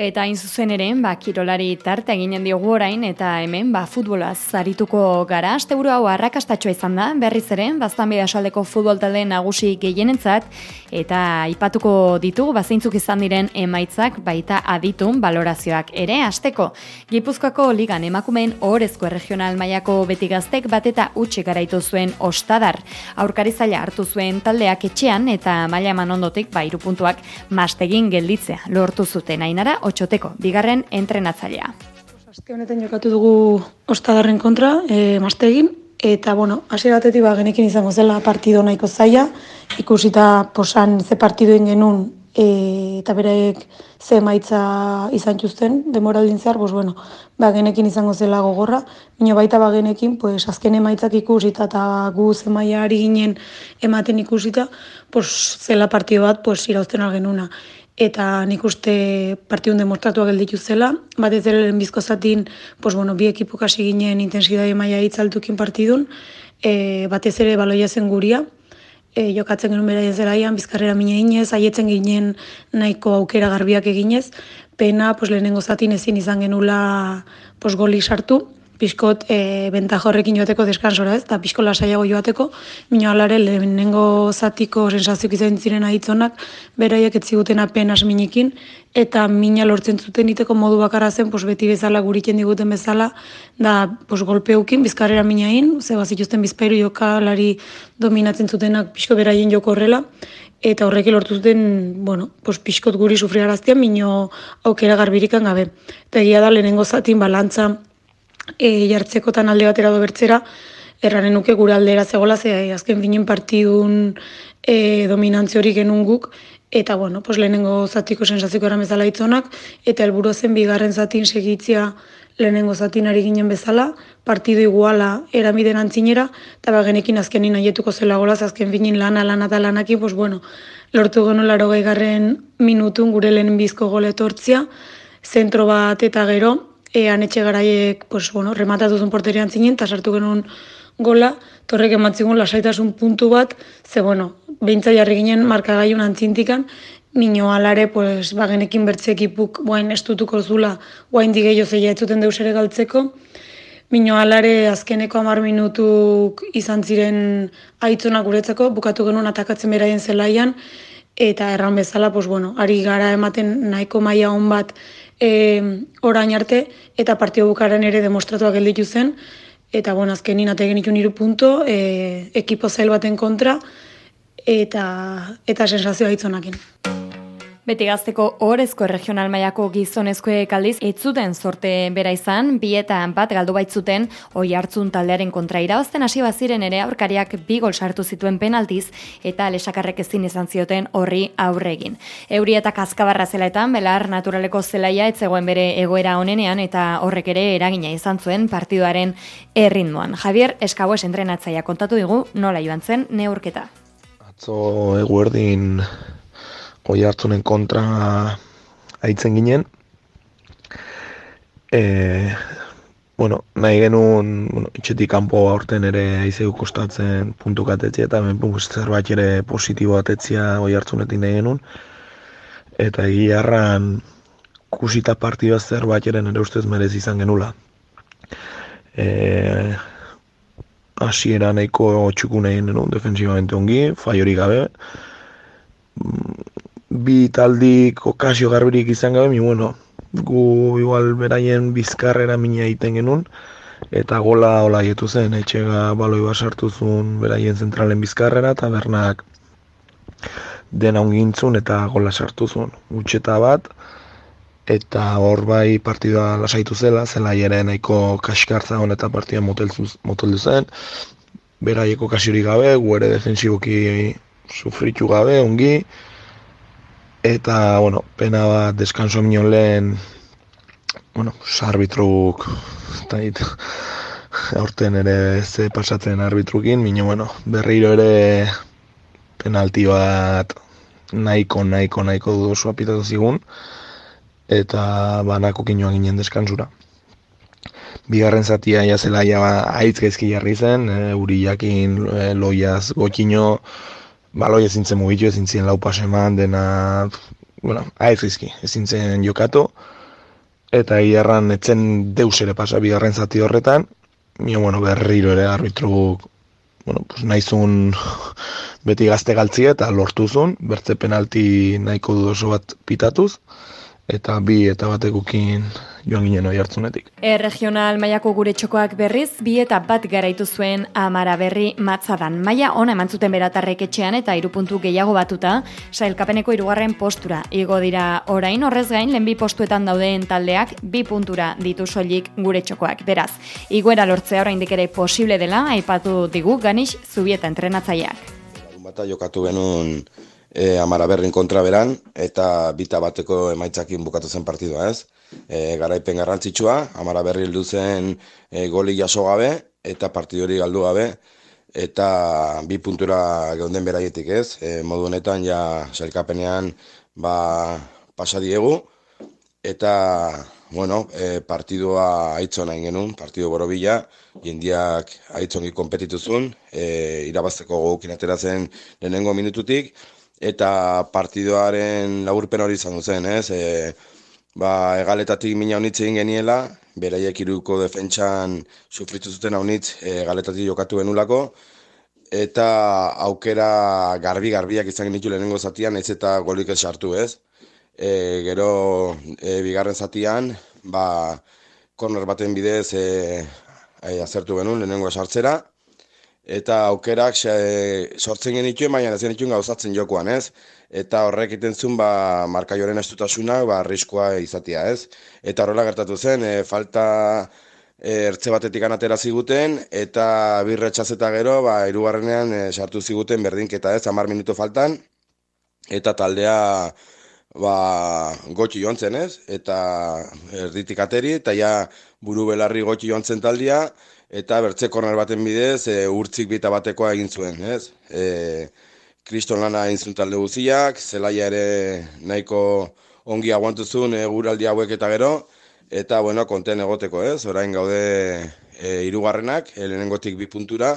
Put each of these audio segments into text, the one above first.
Eta hain zuzen ere, ba, kirolari tarte eginen diogu orain, eta hemen, ba, futbolaz zarituko gara. Asteburu hau arrakastatxoa izan da, berriz ere, baztan bida saldeko futbol talde nagusi gehienentzat, eta ipatuko ditugu, bazeintzuk izan diren emaitzak, baita aditun balorazioak ere, asteko. Gipuzkoako ligan emakumeen orezko regional mailako beti gaztek bat eta utxe garaitu zuen ostadar. Aurkari zaila hartu zuen taldeak etxean, eta maila eman ondotik, ba, irupuntuak mastegin gelditzea lortu zuten ainara, otxoteko, bigarren entrenatzailea. Azke honetan jokatu dugu ostadarren kontra, e, mastegin, eta, bueno, hasi batetik ba, genekin izango zela partido nahiko zaila, ikusita posan ze partidoen genuen e, eta bereek ze maitza izan txuzten, demoraldin zehar, pues, bueno, ba, genekin izango zela gogorra, Mino baita ba genekin, pues, azken emaitzak ikusita eta gu ze ari ginen ematen ikusita, pues, zela partido bat pues, irauzten algenuna eta nik uste partiun demostratuak gelditu zela. Bat ez dela bizko zatin, pues, bueno, bi ekipok hasi ginen intensidade maia hitzaltukin partidun, e, batez ere baloia zen guria, e, jokatzen genuen bera zelaian, bizkarrera mine inez, aietzen ginen nahiko aukera garbiak eginez, pena pues, lehenengo zatin ezin izan genula pues, goli sartu, pixkot e, benta horrekin joateko deskansora ez, eta pixko lasaiago joateko, minio alare lehenengo zatiko sensazioak izan ziren ahitzonak, beraiek ez apenas minikin, eta mina lortzen zuten iteko modu bakarra zen, pos, beti bezala guritzen diguten bezala, da pos, golpeukin, bizkarrera minain, ze bazituzten bizpairu jokalari dominatzen zutenak pixko beraien joko horrela, eta horrek lortu zuten, bueno, pos, pixkot guri sufriaraztia, minio aukera garbirikan gabe. Eta egia da, lehenengo zatin balantza e, jartzekotan alde batera do bertzera, erraren nuke gure aldera zegoela, ze azken finen partidun e, dominantzi hori genuen guk, eta bueno, pues lehenengo zatiko sensaziko eran bezala itzonak, eta helburu zen bigarren zatin segitzia lehenengo zatin ari ginen bezala, partidu iguala eramiden antzinera, eta bagenekin azkenin aietuko zela golaz, azken finin lana, lana eta lanakin, pues bueno, lortu gano laro garren minutun gure lehen bizko goletortzia, zentro bat eta gero, e, anetxe garaiek, pues, bueno, rematatu zuen porterian zinen, eta sartu genuen gola, torrek ematzigun lasaitasun puntu bat, ze, bueno, behintzai jarri ginen markagaiun antzintikan, Mino alare, pues, bagenekin bertze ekipuk guain estutuko zula, guain digeio zeia etzuten deus ere galtzeko. Mino alare azkeneko amar minutuk izan ziren aitzonak guretzako, bukatu genuen atakatzen beraien zelaian, eta erran bezala, pues, bueno, ari gara ematen nahiko maila hon bat e, orain arte eta partio bukaren ere demostratuak gelditu zen eta bon azkenin ate genitu hiru punto e, ekipo zail baten kontra eta eta sensazioa hitzonakin. Beti gazteko orezko regional mailako gizonezkoek aldiz ez zuten sorte bera izan, bietan bat galdu baitzuten oi hartzun taldearen kontra irabazten hasi baziren ere aurkariak bi gol sartu zituen penaltiz eta lesakarrek ezin izan zioten horri aurregin. Euri eta kaskabarra zelaetan, belar naturaleko zelaia etzegoen bere egoera honenean eta horrek ere eragina izan zuen partiduaren erritmoan. Javier Eskaboes entrenatzaia kontatu digu nola joan zen neurketa. Atzo eguerdin oi hartzunen kontra aitzen ginen. E, bueno, nahi genuen bueno, itxetik kanpo aurten ere aizeu kostatzen puntu katetzia eta hemen zerbait ere positibo atetzia oi hartzunetik nahi genuen. Eta egia harran kusita partidua zerbait ere nire ustez merez izan genula. E, Asiera nahiko txuku nahi genuen defensivamente ongi, fai hori gabe bi taldik okazio garbirik izan gabe, mi bueno, gu igual beraien bizkarrera mina egiten genuen, eta gola hola jetu zen, etxega baloi bat sartu zuen beraien zentralen bizkarrera, eta bernak dena ongintzun eta gola sartu zuen. Gutxeta bat, eta hor bai partidua lasaitu zela, zela jere nahiko kaskartza hon eta partidua moteldu zen, beraieko kasiorik gabe, gu ere defensiboki sufritu gabe, ongi, Eta, bueno, pena bat deskanso minon lehen, bueno, sarbitruk, eta aurten ere ze pasatzen arbitrukin, minio, bueno, berriro ere penalti bat nahiko, nahiko, nahiko duzu apitatu zigun, eta banako kinoa ginen deskansura. Bigarren zatia jazela ja haitz gaizki jarri zen, e, uri jakin, e, loiaz, gotxino, baloi ezin zen mugitu, ezin lau pase eman, dena bueno, ahez izki, ezin zen jokatu, eta hierran etzen deus ere pasa bigarren zati horretan, mio, bueno, berriro ere arbitru, bueno, pues nahizun beti gazte galtzi eta lortuzun, bertze penalti nahiko du oso bat pitatuz, eta bi eta batekukin joan ginen oi hartzunetik. E, regional maiako gure txokoak berriz, bi eta bat garaitu zuen amara berri matzadan. Maia ona eman zuten beratarrek etxean eta irupuntu gehiago batuta, sailkapeneko irugarren postura. Igo dira orain horrez gain, lehen bi postuetan daudeen taldeak, bi puntura ditu soilik gure txokoak. Beraz, iguera lortzea orain ere posible dela, aipatu digu ganix zubieta entrenatzaileak. Bata jokatu genuen e, amara berrin kontra beran, eta bita bateko emaitzakin bukatu zen partidua ez. E, garaipen garrantzitsua, amara berri heldu zen e, goli jaso gabe, eta partidu hori galdu gabe, eta bi puntura geunden beraietik ez. E, modu honetan ja sailkapenean ba, pasa diegu, eta bueno, e, partidua aitzon nahi genuen, partidu borobila, jendiak aitzongi kompetituzun, e, irabazteko gogukin ateratzen lehenengo minututik, eta partidoaren laburpen hori izan zen, ez? E, ba, egaletatik mina honitz egin geniela, beraiek iruko defentsan sufritu zuten honitz egaletatik jokatu genulako, eta aukera garbi-garbiak izan genitu lehenengo zatian, ez eta golik sartu, ez? E, gero, e, bigarren zatian, ba, korner baten bidez e, e, azertu genuen lehenengo sartzera, eta aukerak xe, sortzen genituen, baina ez genituen gauzatzen jokoan, ez? Eta horrek iten zuen, ba, markaioaren estutasuna, ba, arriskoa izatea, ez? Eta horrela gertatu zen, e, falta e, ertze batetik anatera ziguten, eta birretxaz eta gero, ba, irugarrenean e, sartu ziguten berdinketa, ez? Amar minuto faltan, eta taldea, ba, gotxi joan zen, ez? Eta erditik ateri, eta ja buru belarri gotxi joan taldea, eta bertze korner baten bidez e, urtzik bita batekoa egin zuen, ez? E, kriston lana egin zuen talde guziak, zelaia ere nahiko ongi aguantu zuen e, guraldi hauek eta gero, eta bueno, konten egoteko, ez? Orain gaude e, irugarrenak, e, lehenengotik bi puntura,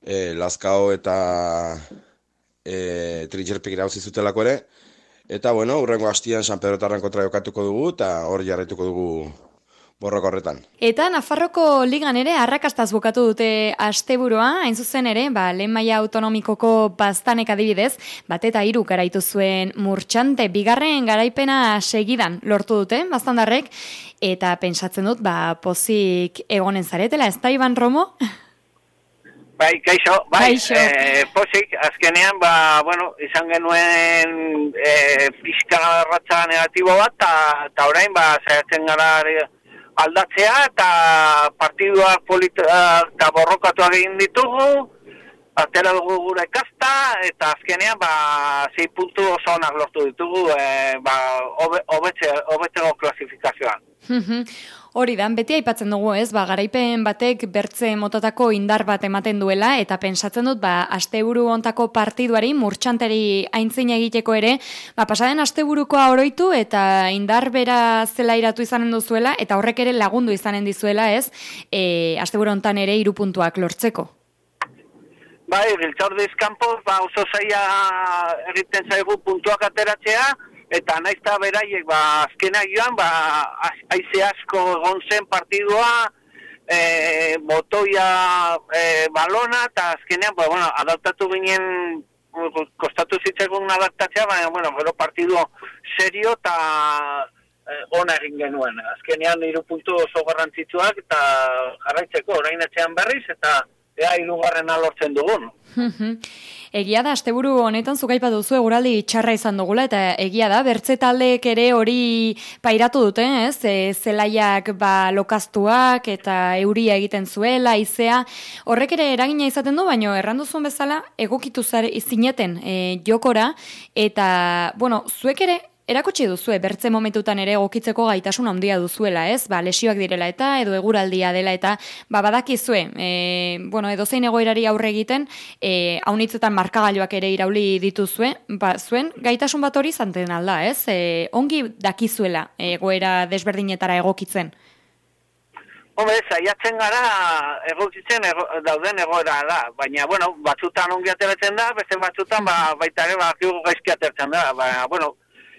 e, Lazkao eta e, Tritxerpik zutelako ere, eta bueno, urrengo hastian San Pedro Tarran kontra jokatuko dugu, eta hor jarretuko dugu borroko horretan. Eta Nafarroko ligan ere arrakastaz bukatu dute asteburoa, hain zuzen ere, ba, lehen maia autonomikoko bastanek adibidez, bat eta hiru garaitu zuen murtxante, bigarren garaipena segidan lortu dute, bastandarrek, eta pensatzen dut, ba, pozik egonen zaretela, ez da Iban Romo? Bai, kaixo, bai, kaixo. E, pozik, azkenean, ba, bueno, izan genuen e, pixka ratza negatibo bat, eta orain, ba, zaitzen gara aldatzea eta partiduak polita eta borrokatu egin ditugu, atera dugu gure kasta, eta azkenean, ba, zei puntu oso onak lortu ditugu, e, ba, obetzego klasifikazioan. Hori da, beti aipatzen dugu ez, ba, garaipen batek bertze motatako indar bat ematen duela, eta pensatzen dut, ba, asteburu ontako partiduari, murtsanteri aintzin egiteko ere, ba, pasaden asteburukoa oroitu, eta indar bera zela iratu izanen duzuela, eta horrek ere lagundu izanen dizuela ez, e, asteburu ontan ere irupuntuak lortzeko. Bai, giltzaur kanpo, ba, oso zaila egiten zaigu puntuak ateratzea, eta naiz eta beraiek ba azkena joan ba aize asko egon zen partidua e, motoia e, balona eta azkenean ba, bueno, adaptatu ginen kostatu zitzegun adaptatzea baina bueno, gero partidu serio eta e, ona egin genuen azkenean hiru puntu oso garrantzitsuak eta jarraitzeko orain etxean berriz eta ea irugarren alortzen dugun. Egia da, asteburu honetan zukaipa duzu eguraldi txarra izan dugula, eta egia da, bertze taldeek ere hori pairatu dute, ez? E, zelaiak ba, lokaztuak eta euria egiten zuela, izea, horrek ere eragina izaten du, baino erranduzun bezala egokitu zare zineten e, jokora, eta, bueno, zuek ere Erakutsi duzu, bertze momentutan ere egokitzeko gaitasun handia duzuela, ez? Ba, lesioak direla eta edo eguraldia dela eta ba, badakizue, e, bueno, edo zein egoerari aurre egiten, e, haunitzetan markagailuak ere irauli dituzue, ba, zuen gaitasun bat hori zanten alda, ez? E, ongi dakizuela egoera desberdinetara egokitzen. Hombre, zaiatzen gara egokitzen dauden egoera da, baina, bueno, batzutan ongi ateratzen da, beste batzutan ba, baita ere ba, gaizki atertzen da, baina, bueno,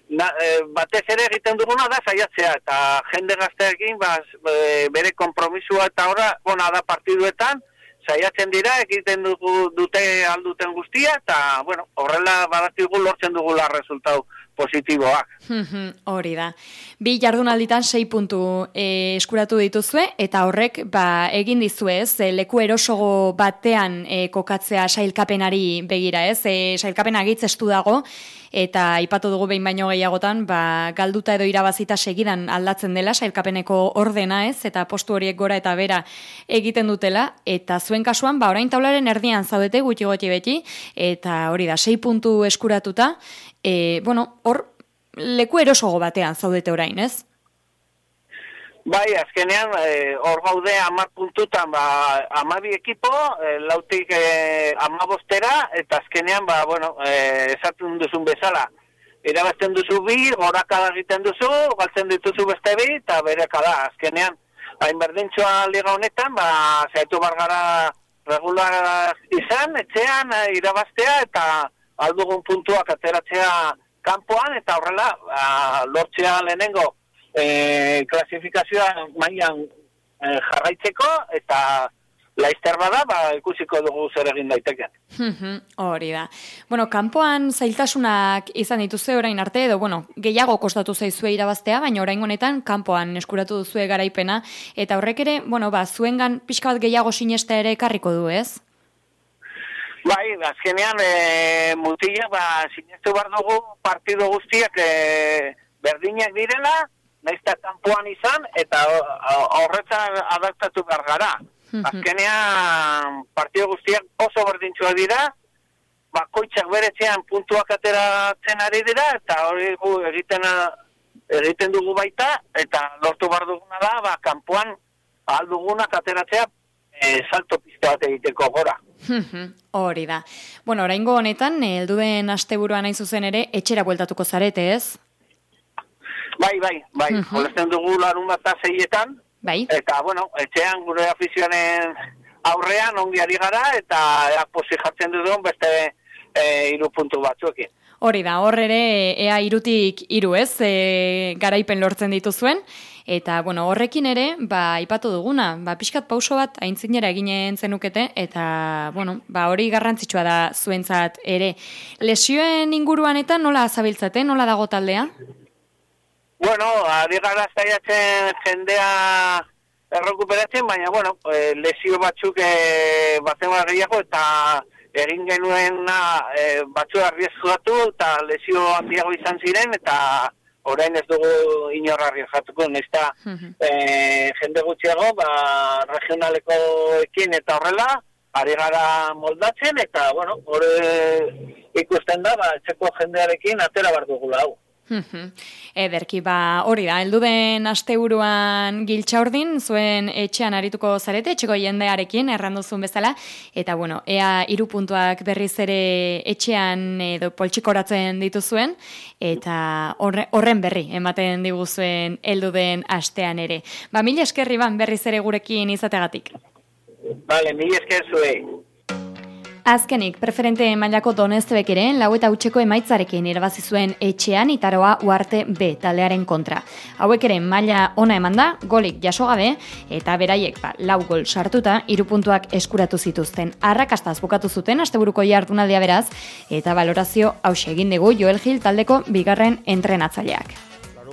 na, e, batez ere egiten duguna da saiatzea eta jende gazteekin ba, bere konpromisua eta ora ona da partiduetan saiatzen dira egiten dugu dute alduten guztia eta bueno horrela badakigu lortzen dugula resultatu positiboak. Hori da. Bi jardunalditan sei puntu e, eskuratu dituzue eta horrek ba, egin dizu ez, e, leku erosogo batean e, kokatzea sailkapenari begira ez, e, sailkapena gitzestu dago eta aipatu dugu behin baino gehiagotan ba, galduta edo irabazita segidan aldatzen dela sailkapeneko ordena ez, eta postu horiek gora eta bera egiten dutela, eta zuen kasuan ba, orain taularen erdian zaudete gutxi goti beti, eta hori da, sei puntu eskuratuta, e, bueno, hor leku erosogo batean zaudete orain, ez? Bai, azkenean, e, hor gaude amar puntutan, ba, amabi ekipo, e, lautik e, amabostera, eta azkenean, ba, bueno, e, esatun duzun bezala, irabazten duzu bi, horakada egiten duzu, galtzen dituzu beste bi, eta bere kada, azkenean, hain berdintxoa liga honetan, ba, zaitu bargara regular izan, etxean, irabaztea, eta aldugun puntuak ateratzea kanpoan eta horrela a, lortzea lehenengo e, klasifikazioa mailan e, jarraitzeko eta laizter bada, ba, ikusiko dugu zer egin daiteke. Hori da. Bueno, kanpoan zailtasunak izan dituze orain arte, edo, bueno, gehiago kostatu zaizue irabaztea, baina orain honetan kanpoan eskuratu duzue garaipena, eta horrek ere, bueno, ba, zuengan pixka bat gehiago sineste ere karriko du, ez? Bai, azkenean e, mutila, ba, sinestu bar dugu partido guztiak e, berdinak direla, naizta kanpoan izan, eta horretzan adaptatu behar gara. Azkenean partido guztiak oso berdintxua dira, bakoitzak beretzean puntuak ateratzen ari dira, eta hori gu egiten, egiten dugu baita, eta lortu bar duguna da, ba, kanpoan aldugunak ateratzea e, salto pista bat egiteko gora. Hori da. Bueno, oraingo honetan, helduen asteburua nahi zuzen ere, etxera bueltatuko zarete, ez? Bai, bai, bai. -huh. dugu larun bat zeietan. Bai. Eta, bueno, etxean gure afizionen aurrean ongi ari gara, eta eraposi jartzen dudun beste e, iru puntu batzuekin. Hori da, hor ere, ea irutik iru ez, e, garaipen lortzen dituzuen. Eta, bueno, horrekin ere, ba, ipatu duguna, ba, pixkat pauso bat aintzinera eginen zenukete, eta, bueno, ba, hori garrantzitsua da zuentzat ere. Lesioen inguruan eta nola zabiltzate, nola dago taldea? Bueno, ari gara zaiatzen jendea errekuperatzen, baina, bueno, eh, lesio batzuk e, batzen gehiago, eta egin genuen e, batzu arriesgatu, eta lesio handiago izan ziren, eta orain ez dugu inorrarri jatuko, nesta e, jende gutxiago, ba, regionaleko ekin eta horrela, ari gara moldatzen, eta, bueno, hori ikusten da, ba, txeko jendearekin atera bar dugula hau. Ederki, ba, hori da, elduden asteburuan giltxa ordin, zuen etxean arituko zarete, etxeko jendearekin, erranduzun bezala, eta bueno, ea irupuntuak berriz ere etxean edo poltsikoratzen dituzuen, eta horren berri ematen diguzuen elduden astean ere. Ba, mila eskerri ban berriz ere gurekin izategatik. Vale, mila esker zuei. Azkenik, preferente mailako doneztebek ere, lau eta utxeko emaitzarekin irabazi zuen etxean itaroa uarte B taldearen kontra. Hauek ere maila ona eman da, golik jaso gabe, eta beraiek ba, lau gol sartuta, irupuntuak eskuratu zituzten. Arrakastaz bukatu zuten, asteburuko jardunaldia beraz, eta valorazio hause egin dugu Joel Gil taldeko bigarren entrenatzaileak.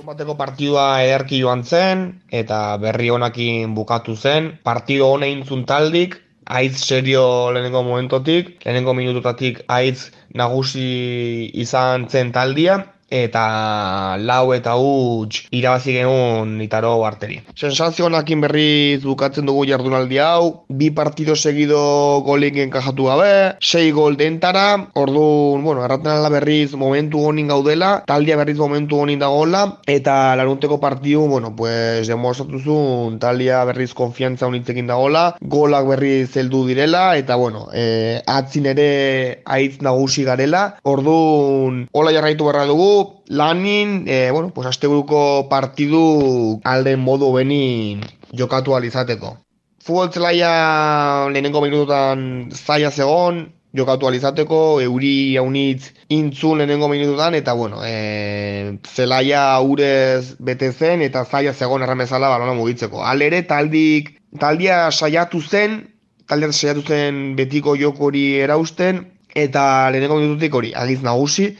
Bateko partidua ederki joan zen, eta berri honakin bukatu zen. Partido honein taldik, Aiz serio lehenengo momentotik, lehenengo minututatik aiz nagusi izan zen taldia, eta lau eta huts irabazi genuen itaro arteri. Sensazio honakin berriz bukatzen dugu jardunaldi hau, bi partido segido golik enkajatu gabe, sei gol dentara, orduan, bueno, erraten ala berriz momentu honin gaudela, taldia berriz momentu honin dagoela, eta larunteko partidu, bueno, pues, demostratuzun taldia berriz konfiantza honitzekin dagoela, golak berriz heldu direla, eta bueno, e, atzin ere aitz nagusi garela, orduan, hola jarraitu berra dugu, lanin, e, bueno, pues asteburuko partidu alden modu beni jokatu alizateko. Futbol zelaia lehenengo minututan zaila zegon, jokatu alizateko, euri haunitz intzun lehenengo minututan, eta bueno, e, zelaia urez bete zen, eta zaila zegoen erramezala balona mugitzeko. Alere, taldik, taldia saiatu zen, taldia saiatu zen betiko jokori erausten, eta lehenengo minututik hori, agiz nagusi,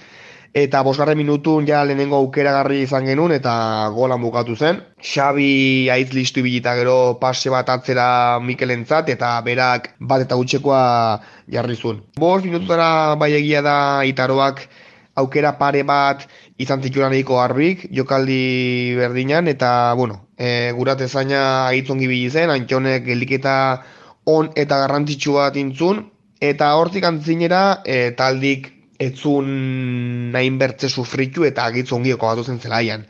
eta bosgarren minutun ja lehenengo aukeragarri izan genuen eta golan bukatu zen. Xabi aiz listu bilita gero pase bat atzera Mikelentzat eta berak bat eta gutxekoa jarri zuen. Bos minututara bai egia da itaroak aukera pare bat izan zituran egiko harbik, jokaldi berdinan, eta, bueno, e, gurat ezaina ahitzongi zen, antxonek geliketa on eta garrantzitsu bat intzun, eta hortik antzinera e, taldik etzun nahin bertze sufritu eta agitzu ongioko batu zen zelaian.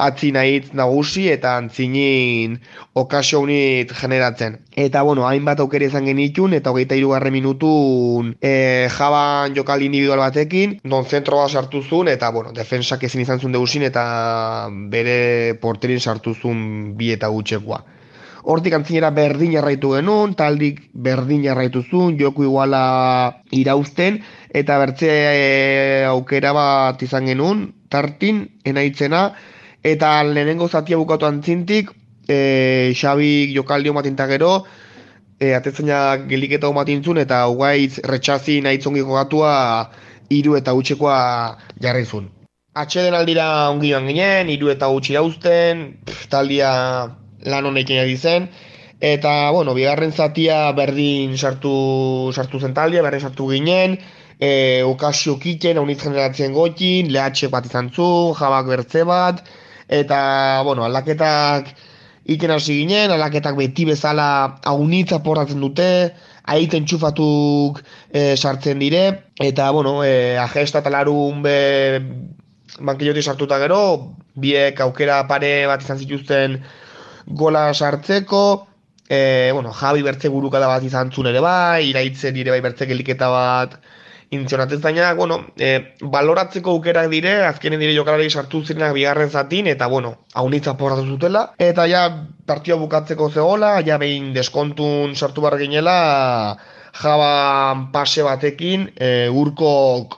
Atzi nahitz nagusi eta antzinin okasio unit generatzen. Eta, bueno, hainbat aukere izan genitun eta hogeita irugarre minutun e, jaban jokal individual batekin, non zentro bat sartu zuen eta, bueno, defensak ezin izan zuen deusin eta bere porterin sartu zuen bi eta gutxekoa. Hortik antzinera berdin jarraitu genuen, taldik berdin jarraitu zuen, joku iguala irauzten, eta bertze e, aukera bat izan genuen, tartin, enaitzena, eta lehenengo zatia bukatu antzintik, e, Xabi jokaldi omatinta gero, e, atetzainak geliketa omatintzun, eta guaiz retxazi nahi zongiko gatua, iru eta utxekoa jarri zuen. Atxeden aldira ongi ginen, iru eta utxi dauzten, taldia lan honekin ari zen, eta, bueno, bigarren zatia berdin sartu, sartu zen taldia, berdin sartu ginen, e, okasio kiten, haunitz generatzen gotin, lehatxe bat izan zu, jabak bertze bat, eta, bueno, alaketak iken hasi ginen, alaketak beti bezala haunitza portatzen dute, aiten txufatuk e, sartzen dire, eta, bueno, e, ajesta talarun be, bankiloti sartuta gero, biek aukera pare bat izan zituzten gola sartzeko, e, bueno, Javi bertze burukada bat izan zuen ere bai, iraitzen dire bai bertze geliketa bat intzionatez baina, bueno, e, baloratzeko aukerak dire, azkenen dire jokalari sartu zirenak bigarren zatin, eta bueno, haunitza porratu zutela, eta ja partioa bukatzeko zegoela, ja behin deskontun sartu barra ginela, jaba pase batekin, e, urko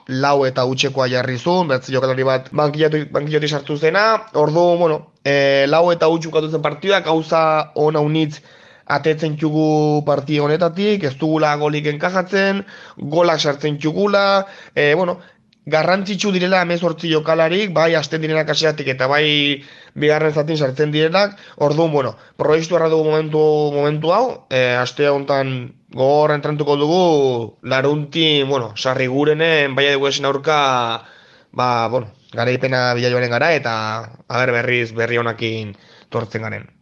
lau eta utxekoa jarri zuen, bertze jokalari bat bankilloti sartu zena, ordu, bueno, e, lau eta utxukatu zen partioa, gauza ona unitz atetzen txugu parti honetatik, ez dugula golik enkajatzen, golak sartzen txugula, e, bueno, garrantzitsu direla emezortzi jokalarik, bai asten direnak asiatik eta bai bigarren zatin sartzen direnak, orduan, bueno, proiektu erra dugu momentu, momentu hau, e, aste honetan gogor entrantuko dugu, larunti, bueno, sarri gurenen, bai dugu esen aurka, ba, bueno, gara ipena bila joaren gara, eta, haber berriz, berri honakin tortzen garen.